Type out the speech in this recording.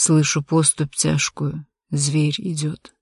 Слышу поступь тяжкую, зверь идет.